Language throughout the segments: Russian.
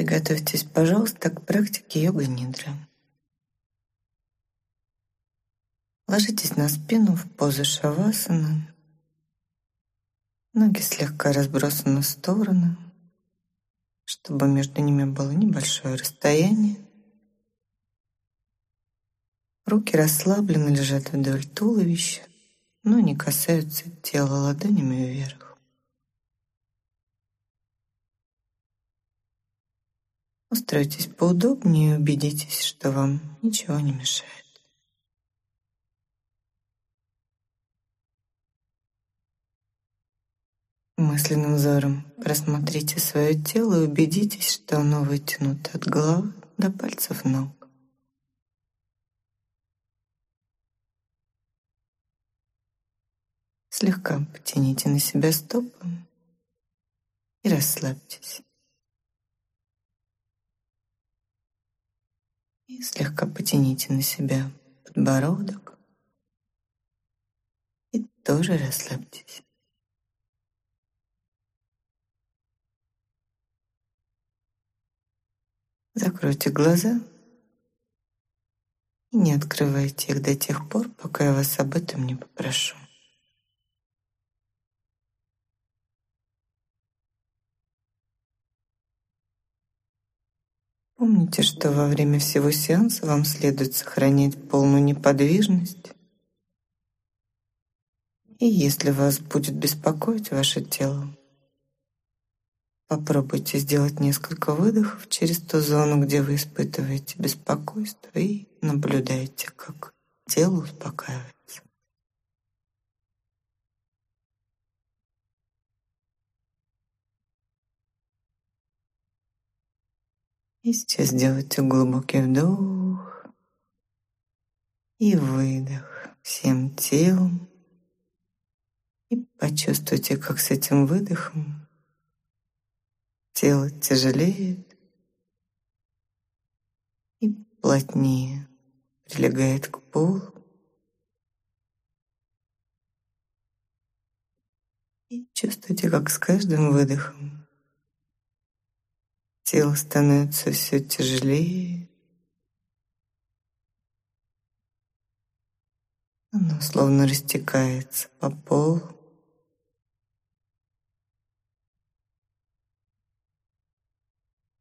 Приготовьтесь, пожалуйста, к практике йога-нидра. Ложитесь на спину в позу шавасана. Ноги слегка разбросаны в стороны, чтобы между ними было небольшое расстояние. Руки расслабленно лежат вдоль туловища, но не касаются тела ладонями вверх. Устройтесь поудобнее и убедитесь, что вам ничего не мешает. Мысленным взором просмотрите свое тело и убедитесь, что оно вытянуто от головы до пальцев ног. Слегка потяните на себя стопы и расслабьтесь. И слегка потяните на себя подбородок и тоже расслабьтесь. Закройте глаза и не открывайте их до тех пор, пока я вас об этом не попрошу. Помните, что во время всего сеанса вам следует сохранять полную неподвижность. И если вас будет беспокоить ваше тело, попробуйте сделать несколько выдохов через ту зону, где вы испытываете беспокойство, и наблюдайте, как тело успокаивается. И сейчас сделайте глубокий вдох и выдох всем телом. И почувствуйте, как с этим выдохом тело тяжелеет и плотнее прилегает к полу. И чувствуйте, как с каждым выдохом Тело становится все тяжелее. Оно словно растекается по полу.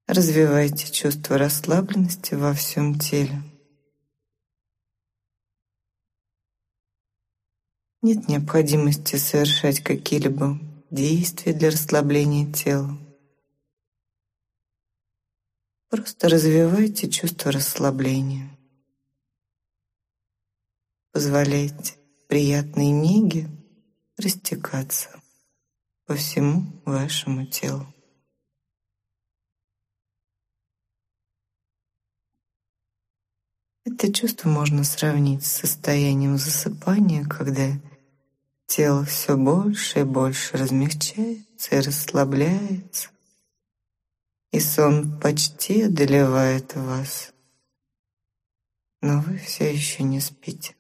Развивайте чувство расслабленности во всем теле. Нет необходимости совершать какие-либо действия для расслабления тела. Просто развивайте чувство расслабления. Позволяйте приятной неге растекаться по всему вашему телу. Это чувство можно сравнить с состоянием засыпания, когда тело все больше и больше размягчается и расслабляется, и сон почти одолевает вас, но вы все еще не спите.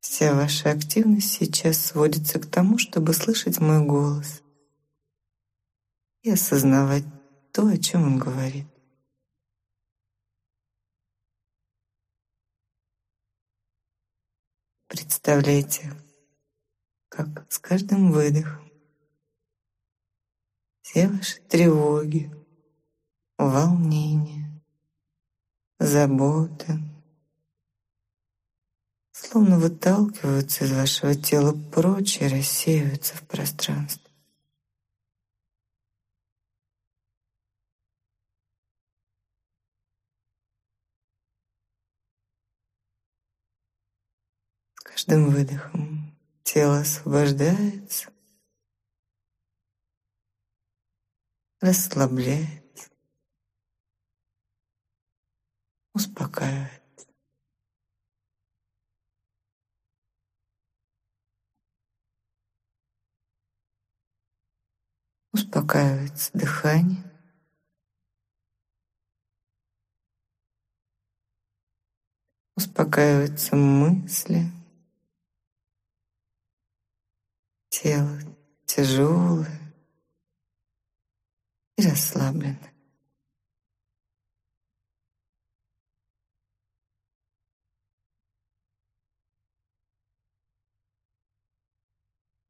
Вся ваша активность сейчас сводится к тому, чтобы слышать мой голос и осознавать то, о чем он говорит. Представляете, как с каждым выдохом все ваши тревоги, волнения, заботы словно выталкиваются из вашего тела прочь и рассеиваются в пространство. С каждым выдохом Тело освобождается, расслабляется, успокаивает. Успокаивается дыхание. Успокаиваются мысли. Тело тяжелое и расслабленное.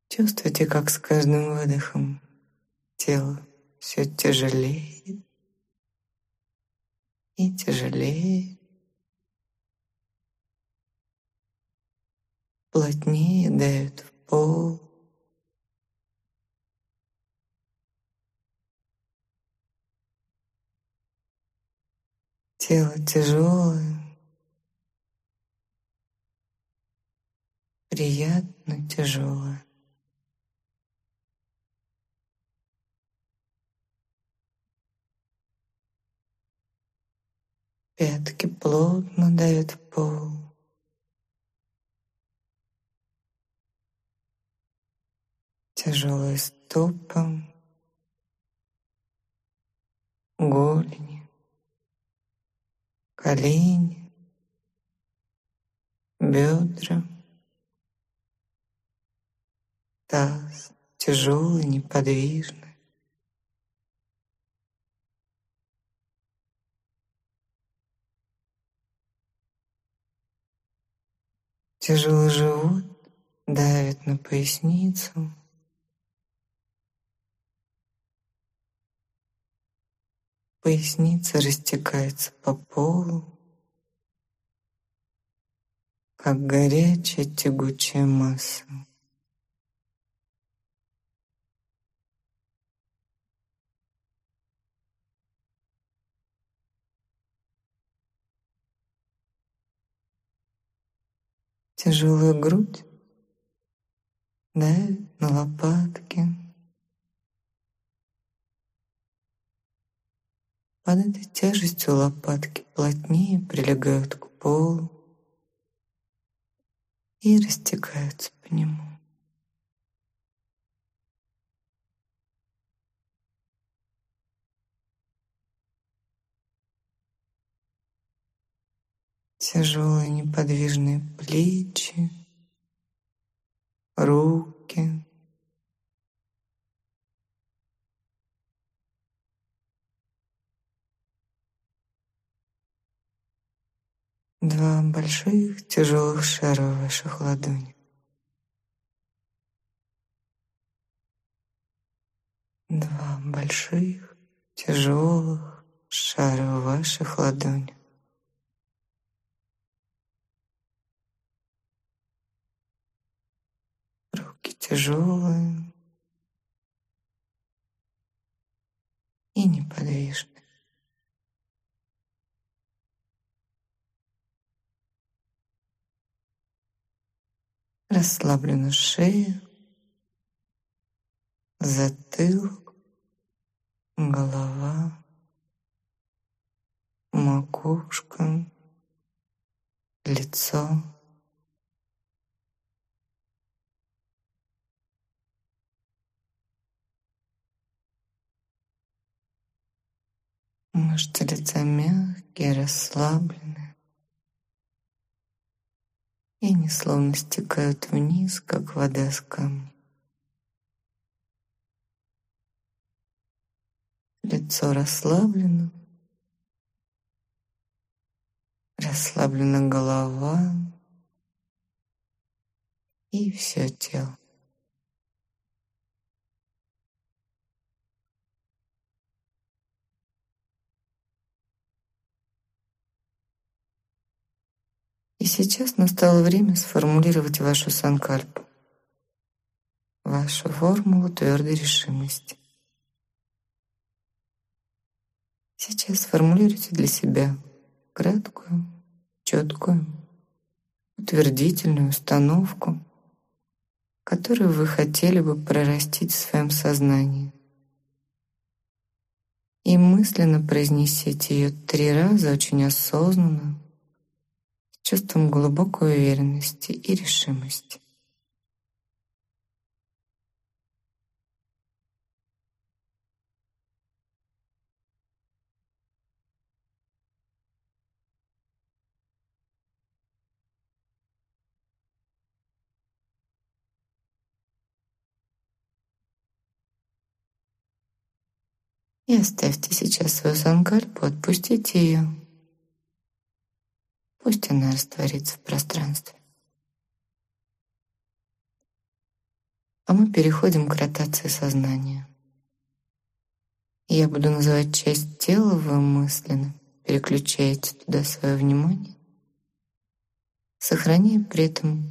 Чувствуйте, как с каждым выдохом тело все тяжелее и тяжелее. Плотнее давит в пол. Тело тяжелое, приятно тяжелое. Пятки плотно давят в пол. Тяжелые стопы, голени, колени, бедра, таз тяжелый, неподвижный. Тяжелый живот давит на поясницу. Поясница растекается по полу, как горячая тягучая масса. Тяжелая грудь давит на лопатки. Под этой тяжестью лопатки плотнее прилегают к полу и растекаются по нему. тяжелые неподвижные плечи, руки. Два больших тяжелых шара в ваших ладонях. Два больших тяжелых шара в ваших ладонях. тяжелые и неподвижные. Расслаблена шея, затылок, голова, макушка, лицо. Мышцы лица мягкие, расслабленные. И они словно стекают вниз, как вода с камня. Лицо расслаблено. Расслаблена голова и все тело. И сейчас настало время сформулировать вашу санкальпу, вашу формулу твердой решимости. Сейчас сформулируйте для себя краткую, четкую, утвердительную установку, которую вы хотели бы прорастить в своем сознании. И мысленно произнесите ее три раза очень осознанно, чувством глубокой уверенности и решимости. И оставьте сейчас свою санкальпу, отпустите ее. Пусть она растворится в пространстве. А мы переходим к ротации сознания. Я буду называть часть тела, вы мысленно переключаете туда свое внимание, сохраняя при этом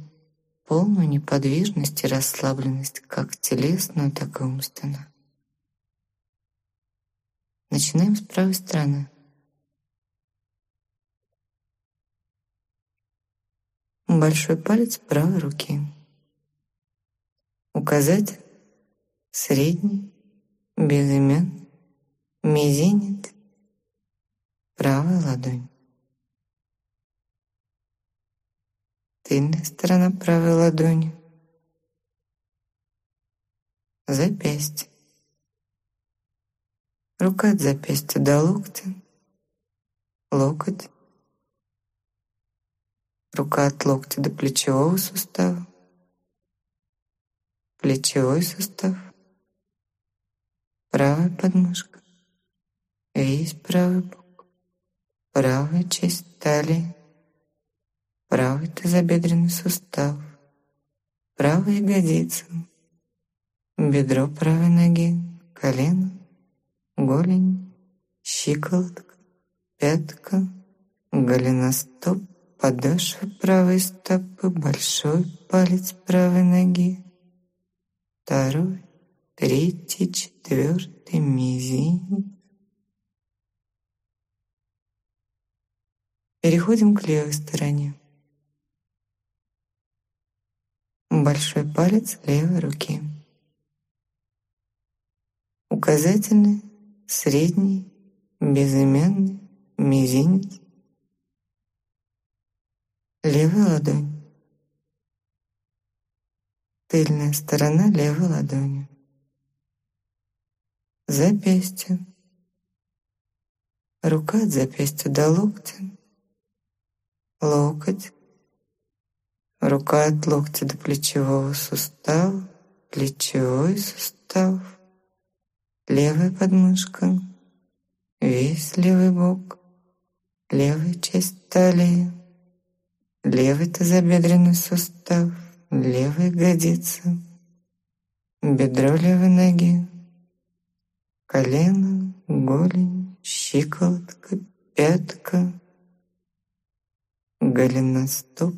полную неподвижность и расслабленность как телесную, так и умственную. Начинаем с правой стороны. Большой палец правой руки. Указатель, средний, безымянный, мизинец, правая ладонь. Тыльная сторона правой ладони. Запястье. Рука от запястья до локтя. Локоть. Рука от локтя до плечевого сустава. Плечевой сустав. Правая подмышка. Весь правый бок. Правая часть талии. Правый тазобедренный сустав. Правая ягодица. Бедро правой ноги. Колено голень, щиколотка, пятка, голеностоп, подошва правой стопы, большой палец правой ноги, второй, третий, четвертый, мизинец. Переходим к левой стороне. Большой палец левой руки. Указательный средний, безымянный, мизинец, левая ладонь, тыльная сторона левой ладони, запястье, рука от запястья до локтя, локоть, рука от локтя до плечевого сустава, плечевой сустав, левая подмышка, весь левый бок, левая часть талии, левый тазобедренный сустав, левая ягодица, бедро левой ноги, колено, голень, щиколотка, пятка, голеностоп,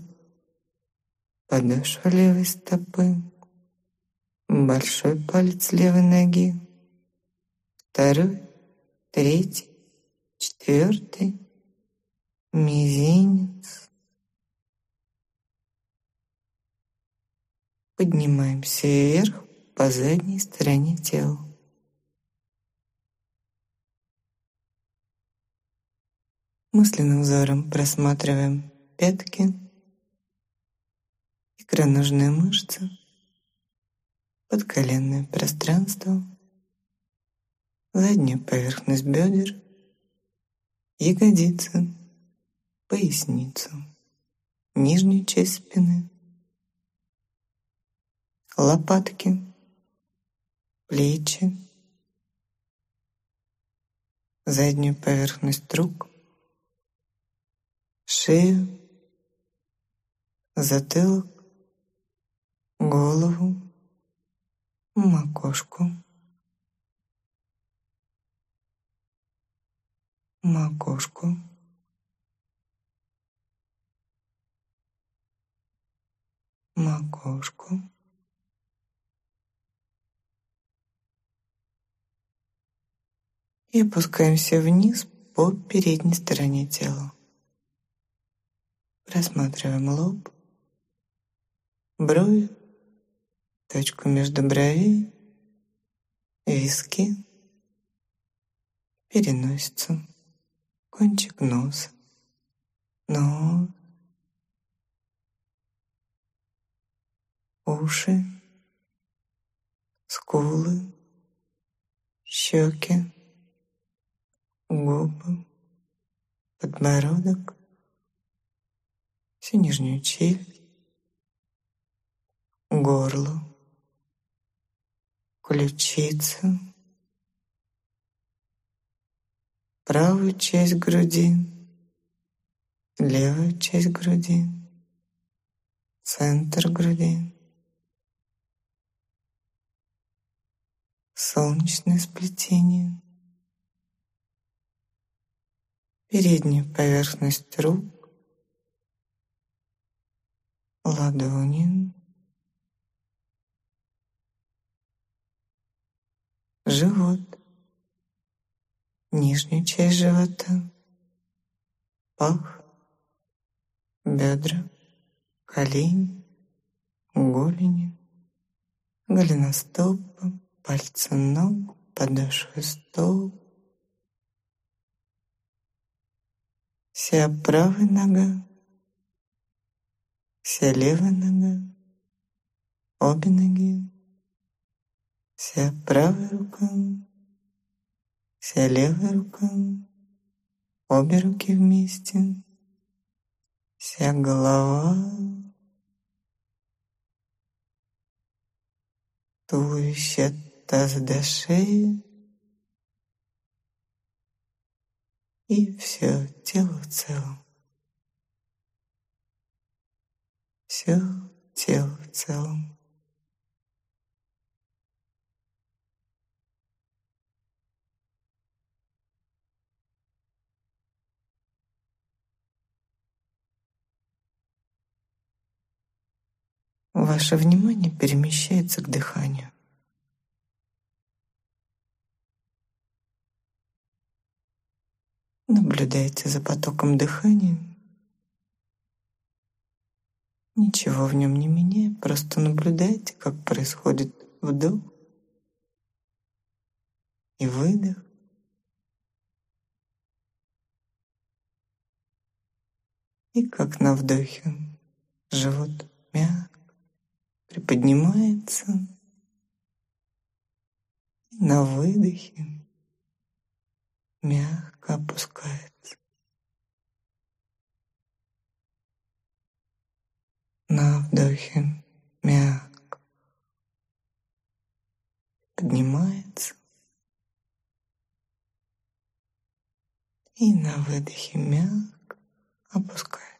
подошва левой стопы, большой палец левой ноги, второй, третий, четвертый, мизинец. Поднимаемся вверх по задней стороне тела. Мысленным взором просматриваем пятки, икроножные мышцы, подколенное пространство – задняя поверхность бедер, ягодицы, поясницу, нижнюю часть спины, лопатки, плечи, заднюю поверхность рук, шею, затылок, голову, макушку. макушку, макушку, и опускаемся вниз по передней стороне тела. Просматриваем лоб, брови, точку между бровей, виски, переносицу кончик носа, нос, уши, скулы, щеки, губы, подбородок, всю нижнюю челюсть, горло, ключица, правую часть груди, левую часть груди, центр груди, солнечное сплетение, передняя поверхность рук, ладони, живот, нижнюю часть живота, пах, бедра, колени, голени, голеностопы, пальцы ног, подошвы стоп, вся правая нога, вся левая нога, обе ноги, Вся правая рука, вся левая рука, обе руки вместе, вся голова, туловище от таза до шеи и все тело в целом. Все тело в целом. Ваше внимание перемещается к дыханию. Наблюдайте за потоком дыхания. Ничего в нем не меняя, просто наблюдайте, как происходит вдох и выдох. И как на вдохе живот мягко приподнимается. И на выдохе мягко опускается. На вдохе мягко поднимается. И на выдохе мягко опускается.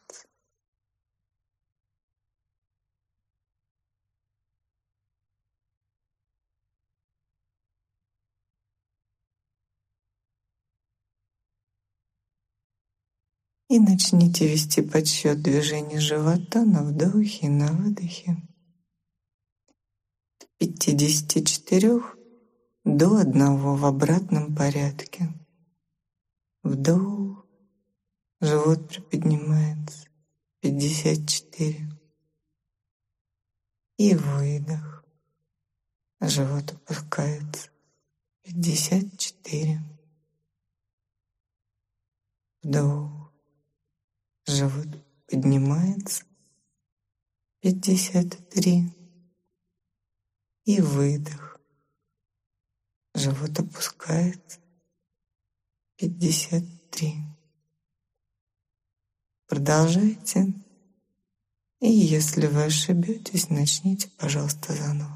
И начните вести подсчет движения живота на вдохе и на выдохе. От 54 до одного в обратном порядке. Вдох, живот приподнимается. 54. И выдох. Живот опускается. 54. Вдох. Живот поднимается. Пятьдесят три. И выдох. Живот опускается. Пятьдесят три. Продолжайте. И если вы ошибетесь, начните, пожалуйста, заново.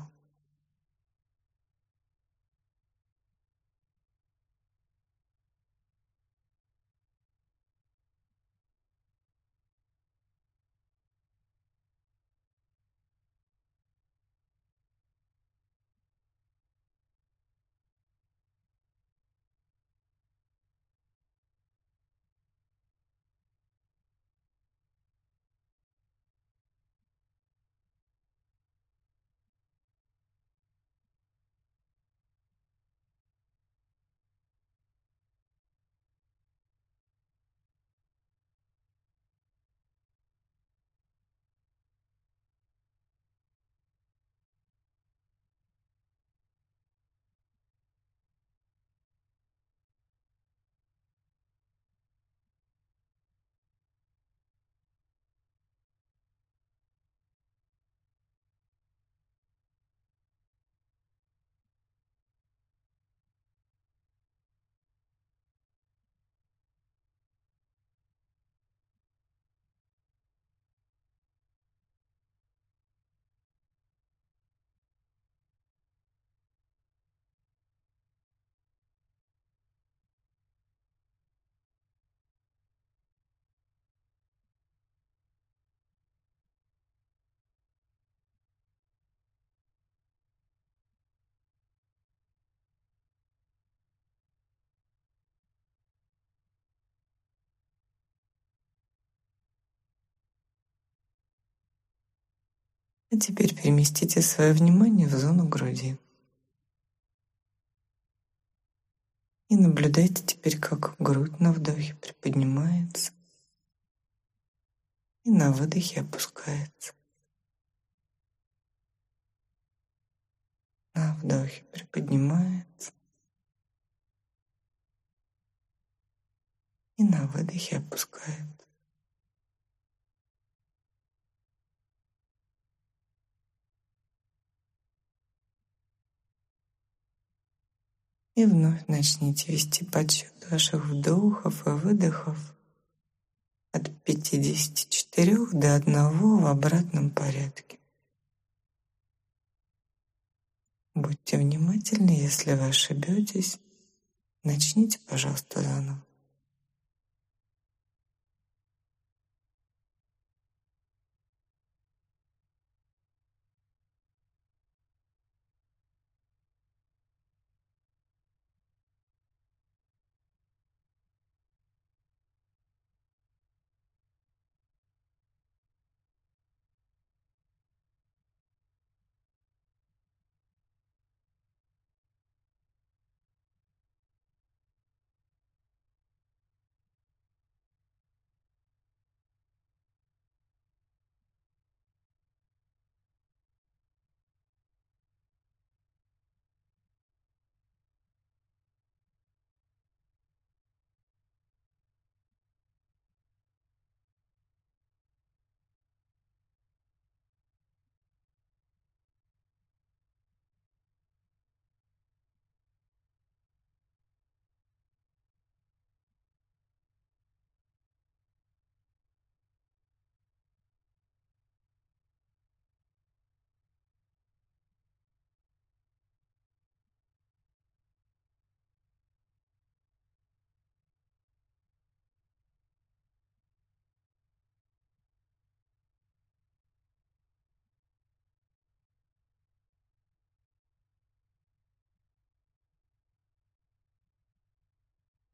А теперь переместите свое внимание в зону груди. И наблюдайте теперь, как грудь на вдохе приподнимается и на выдохе опускается. На вдохе приподнимается и на выдохе опускается. И вновь начните вести подсчет ваших вдохов и выдохов от 54 до 1 в обратном порядке. Будьте внимательны, если вы ошибетесь, начните, пожалуйста, заново.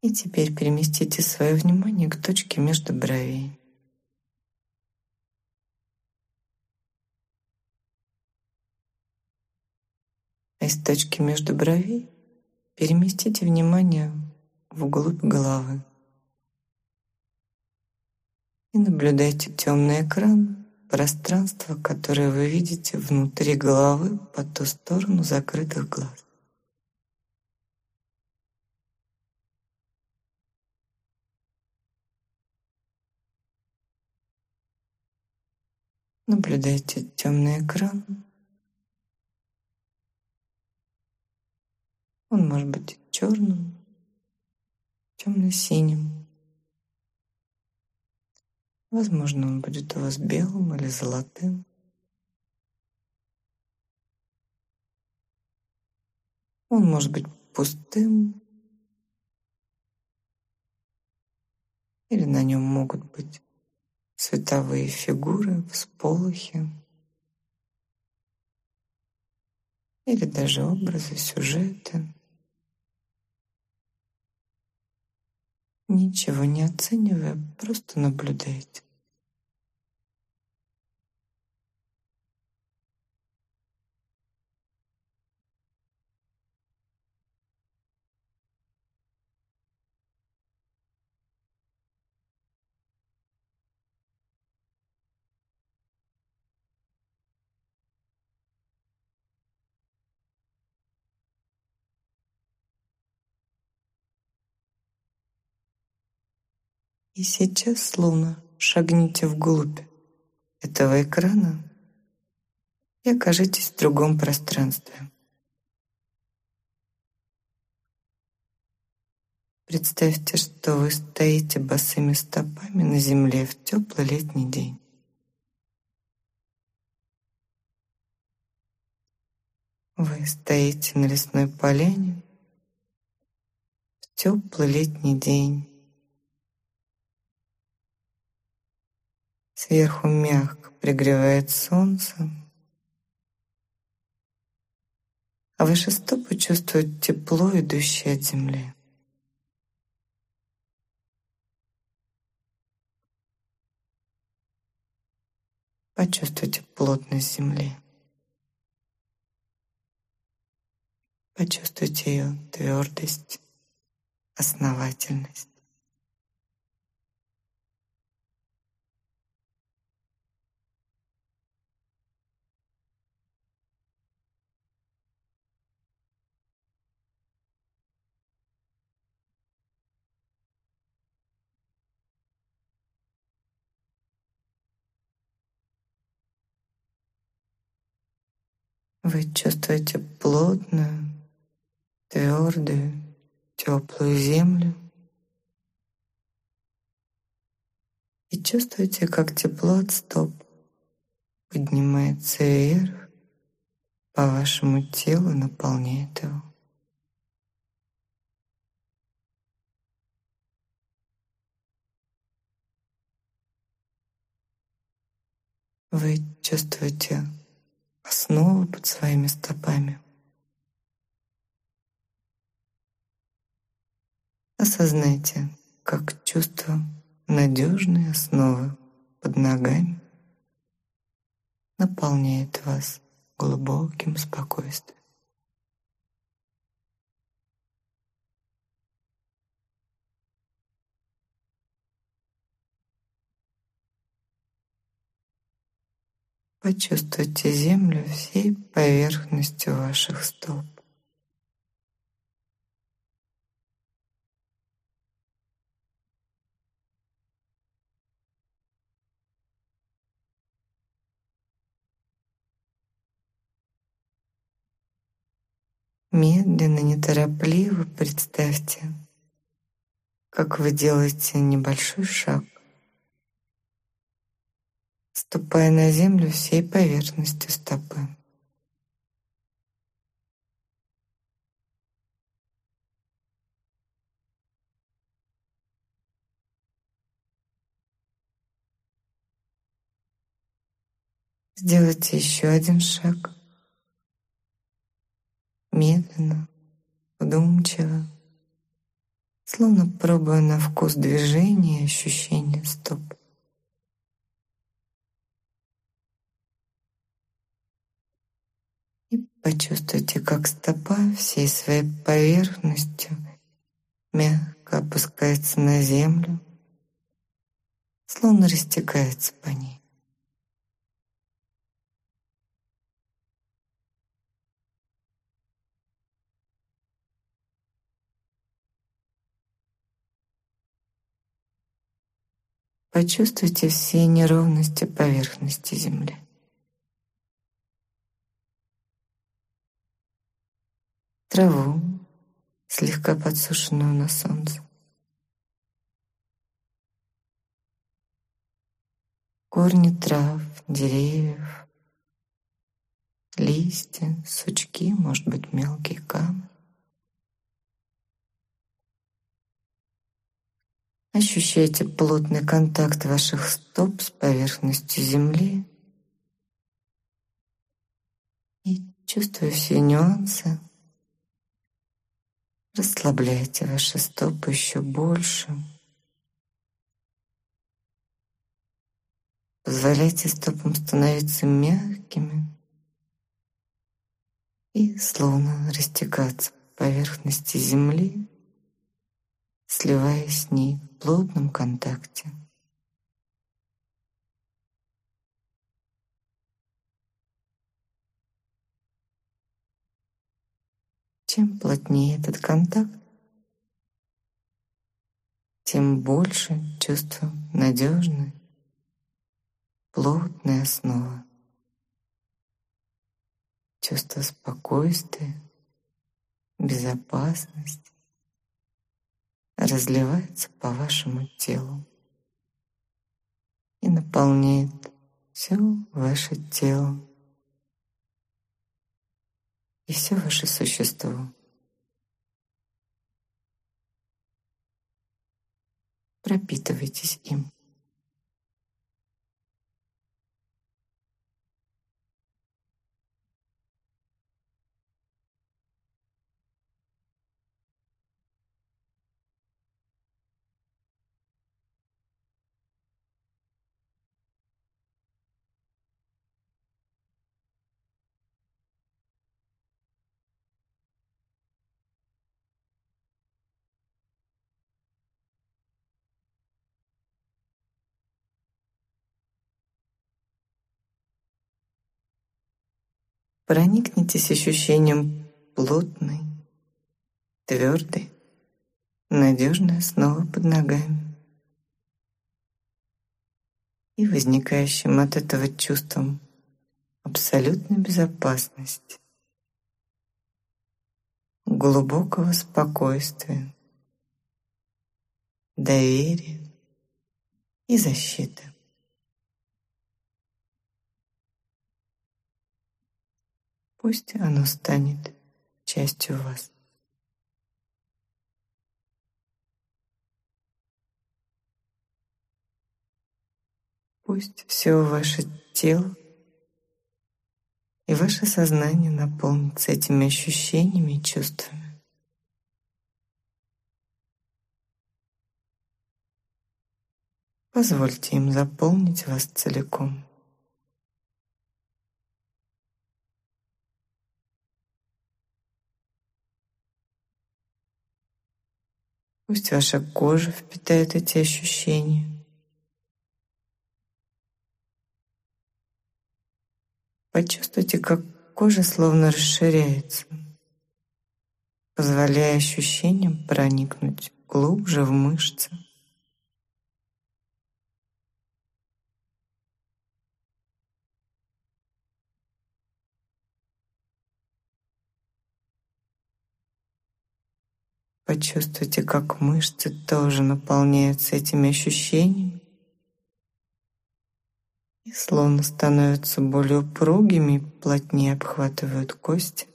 И теперь переместите свое внимание к точке между бровей. А из точки между бровей переместите внимание вглубь головы. И наблюдайте темный экран, пространство, которое вы видите внутри головы по ту сторону закрытых глаз. Наблюдайте темный экран. Он может быть черным, темно-синим. Возможно, он будет у вас белым или золотым. Он может быть пустым, или на нем могут быть цветовые фигуры, всполохи или даже образы, сюжеты. Ничего не оценивая, просто наблюдайте. И сейчас, словно шагните вглубь этого экрана и окажитесь в другом пространстве. Представьте, что вы стоите босыми стопами на земле в теплый летний день. Вы стоите на лесной поляне в теплый летний день. Сверху мягко пригревает солнце, а ваши стопы чувствуют тепло, идущее от земли. Почувствуйте плотность земли. Почувствуйте ее твердость, основательность. Вы чувствуете плотную, твердую, теплую землю и чувствуете, как тепло от стоп поднимается вверх по вашему телу, наполняет его. Вы чувствуете основу под своими стопами. Осознайте, как чувство надежной основы под ногами наполняет вас глубоким спокойствием. Почувствуйте землю всей поверхностью ваших стоп. Медленно, неторопливо представьте, как вы делаете небольшой шаг ступая на землю всей поверхностью стопы. Сделайте еще один шаг. Медленно, вдумчиво, словно пробуя на вкус движения и ощущения стоп. Почувствуйте, как стопа всей своей поверхностью мягко опускается на землю, словно растекается по ней. Почувствуйте все неровности поверхности земли. Траву, слегка подсушенную на солнце. Корни трав, деревьев, листья, сучки, может быть, мелкие камни. Ощущайте плотный контакт ваших стоп с поверхностью земли и чувствуя все нюансы, Расслабляйте ваши стопы еще больше. Позволяйте стопам становиться мягкими и словно растекаться по поверхности земли, сливаясь с ней в плотном контакте. Чем плотнее этот контакт, тем больше чувство надежной, плотной основы, чувство спокойствия, безопасности разливается по вашему телу и наполняет все ваше тело и все ваше существо. Пропитывайтесь им. Проникнитесь ощущением плотной, твердой, надежной основы под ногами и возникающим от этого чувством абсолютной безопасности, глубокого спокойствия, доверия и защиты. Пусть оно станет частью вас. Пусть все ваше тело и ваше сознание наполнится этими ощущениями и чувствами. Позвольте им заполнить вас целиком. Пусть ваша кожа впитает эти ощущения. Почувствуйте, как кожа словно расширяется, позволяя ощущениям проникнуть глубже в мышцы. Почувствуйте, как мышцы тоже наполняются этими ощущениями и словно становятся более упругими, плотнее обхватывают кости.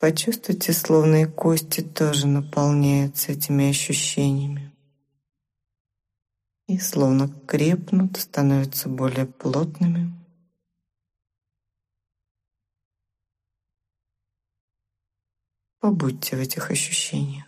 Почувствуйте, словно и кости тоже наполняются этими ощущениями и словно крепнут, становятся более плотными. Побудьте в этих ощущениях.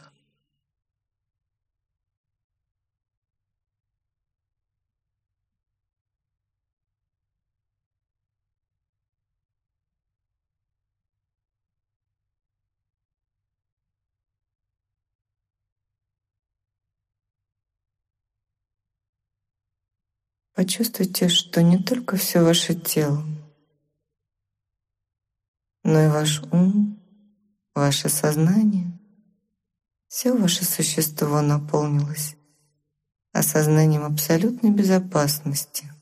Почувствуйте, что не только все ваше тело, но и ваш ум, ваше сознание, все ваше существо наполнилось осознанием абсолютной безопасности,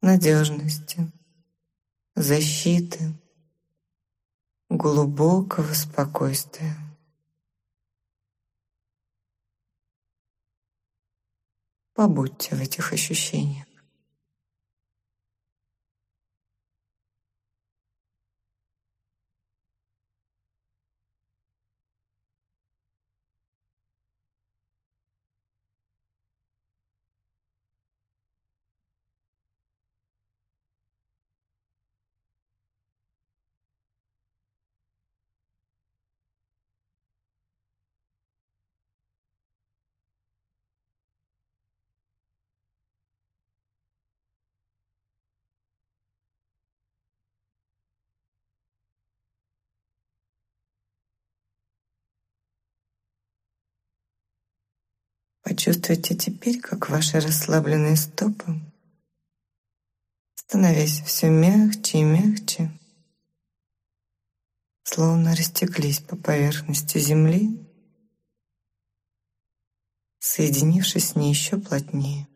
надежности, защиты, глубокого спокойствия. Побудьте в этих ощущениях. Почувствуйте теперь, как ваши расслабленные стопы, становясь все мягче и мягче, словно растеклись по поверхности земли, соединившись с ней еще плотнее.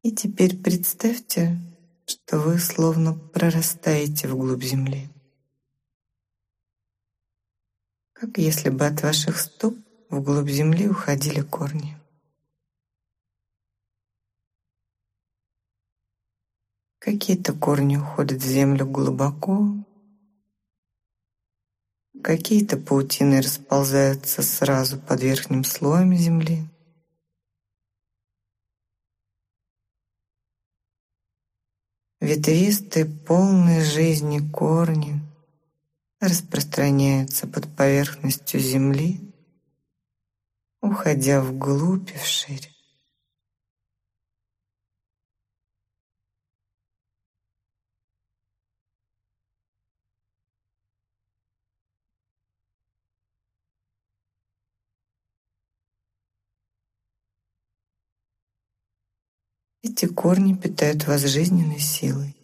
И теперь представьте, что вы словно прорастаете вглубь земли. Как если бы от ваших стоп вглубь земли уходили корни. Какие-то корни уходят в землю глубоко, какие-то паутины расползаются сразу под верхним слоем земли. Ветвистые, полные жизни корни распространяются под поверхностью земли, уходя вглубь и вширь. Эти корни питают вас жизненной силой.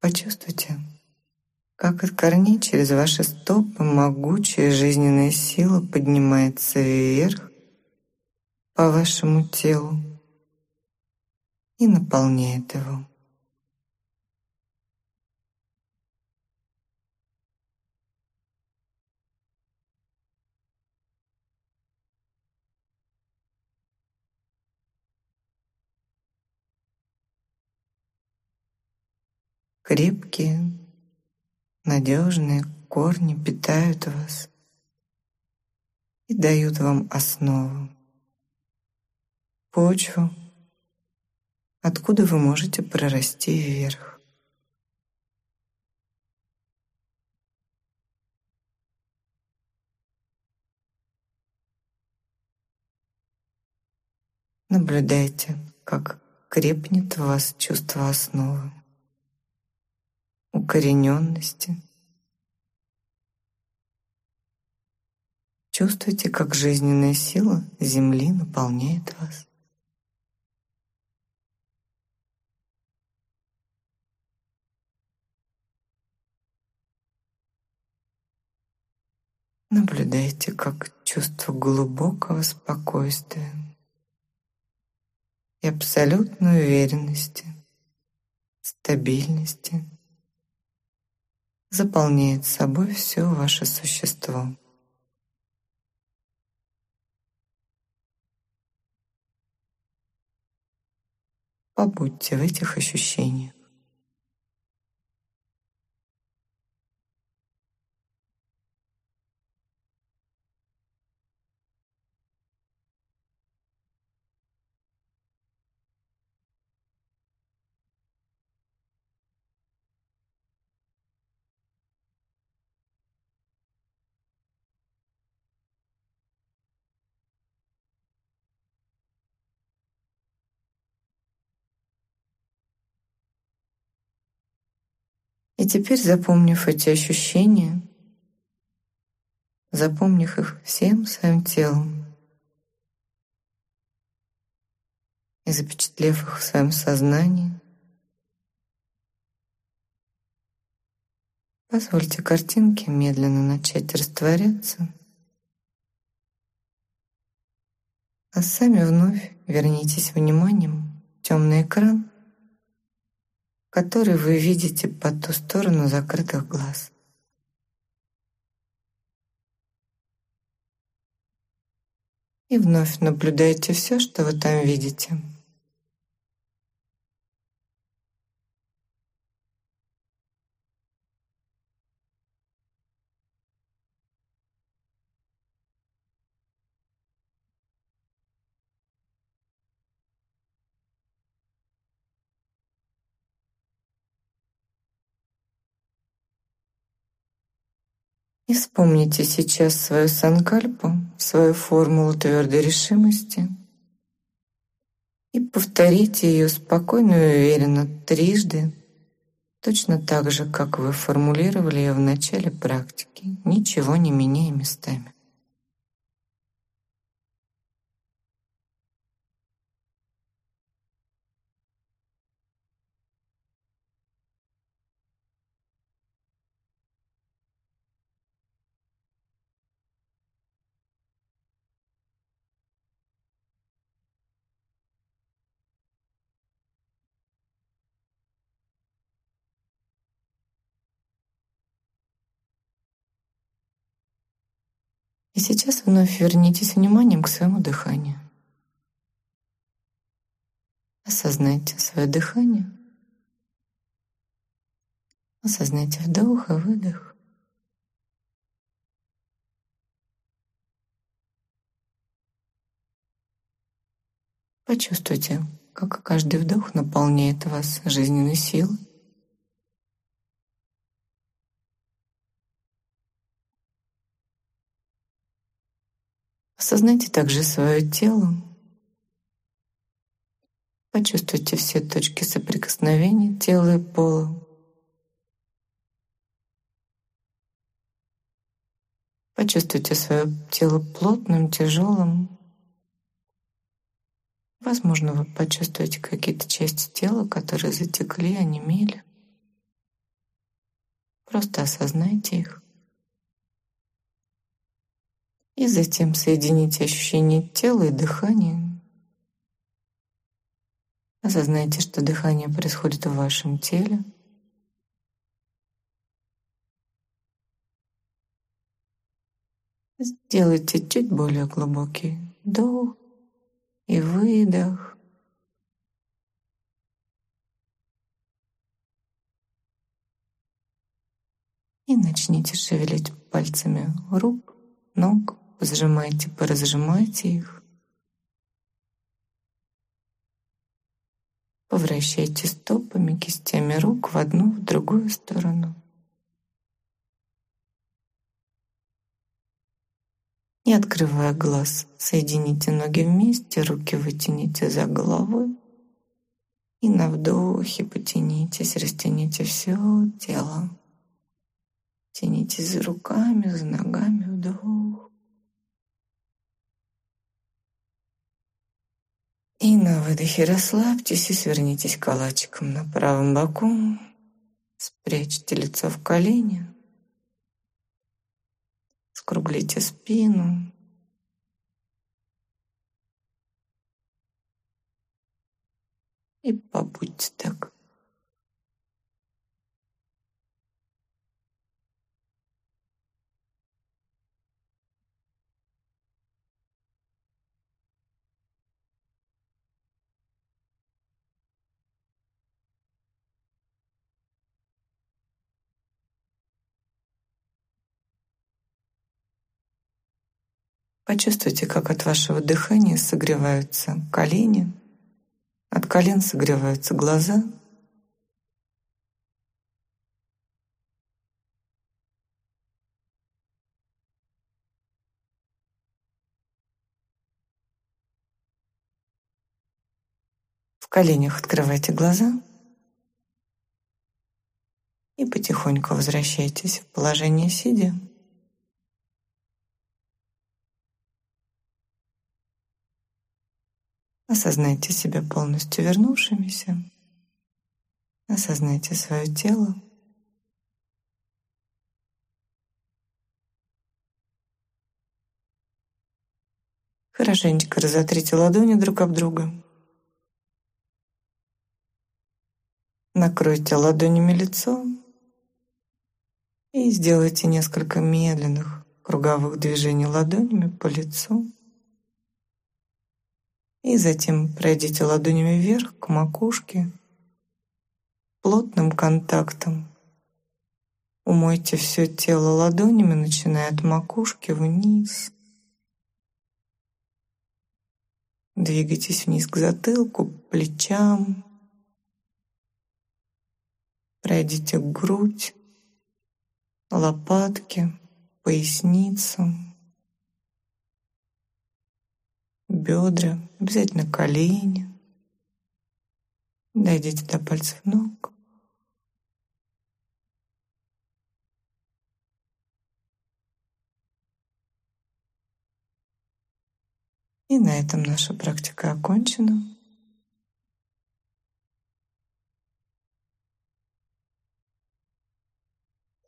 Почувствуйте, как от корней через ваши стопы могучая жизненная сила поднимается вверх по вашему телу и наполняет его. Крепкие, надежные корни питают вас и дают вам основу, почву, откуда вы можете прорасти вверх. Наблюдайте, как крепнет в вас чувство основы укорененности. Чувствуйте, как жизненная сила Земли наполняет вас. Наблюдайте, как чувство глубокого спокойствия и абсолютной уверенности, стабильности заполняет собой все ваше существо. Побудьте в этих ощущениях. И теперь, запомнив эти ощущения, запомнив их всем своим телом и запечатлев их в своем сознании, позвольте картинке медленно начать растворяться, а сами вновь вернитесь вниманием в темный экран — который вы видите по ту сторону закрытых глаз. И вновь наблюдайте все, что вы там видите. И вспомните сейчас свою санкальпу, свою формулу твердой решимости и повторите ее спокойно и уверенно трижды, точно так же, как вы формулировали ее в начале практики, ничего не меняя местами. Сейчас вновь вернитесь вниманием к своему дыханию. Осознайте свое дыхание. Осознайте вдох и выдох. Почувствуйте, как каждый вдох наполняет вас жизненной силой. Осознайте также свое тело. Почувствуйте все точки соприкосновения тела и пола. Почувствуйте свое тело плотным, тяжелым. Возможно, вы почувствуете какие-то части тела, которые затекли, онемели. Просто осознайте их. И затем соедините ощущение тела и дыхания. Осознайте, что дыхание происходит в вашем теле. Сделайте чуть более глубокий вдох и выдох. И начните шевелить пальцами рук, ног, сжимайте, поразжимайте их. Повращайте стопами, кистями рук в одну, в другую сторону. Не открывая глаз, соедините ноги вместе, руки вытяните за головой. И на вдохе потянитесь, растяните все тело. Тянитесь за руками, за ногами, вдох. И на выдохе расслабьтесь и свернитесь калачиком на правом боку. Спрячьте лицо в колени. Скруглите спину. И побудьте так. Почувствуйте, как от вашего дыхания согреваются колени, от колен согреваются глаза. В коленях открывайте глаза и потихоньку возвращайтесь в положение сидя. Осознайте себя полностью вернувшимися. Осознайте свое тело. Хорошенечко разотрите ладони друг об друга. Накройте ладонями лицо и сделайте несколько медленных круговых движений ладонями по лицу. И затем пройдите ладонями вверх к макушке, плотным контактом. Умойте все тело ладонями, начиная от макушки вниз. Двигайтесь вниз к затылку, плечам. Пройдите грудь, лопатки, поясницу. Бедра, обязательно колени. Дойдите до пальцев ног. И на этом наша практика окончена.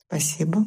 Спасибо.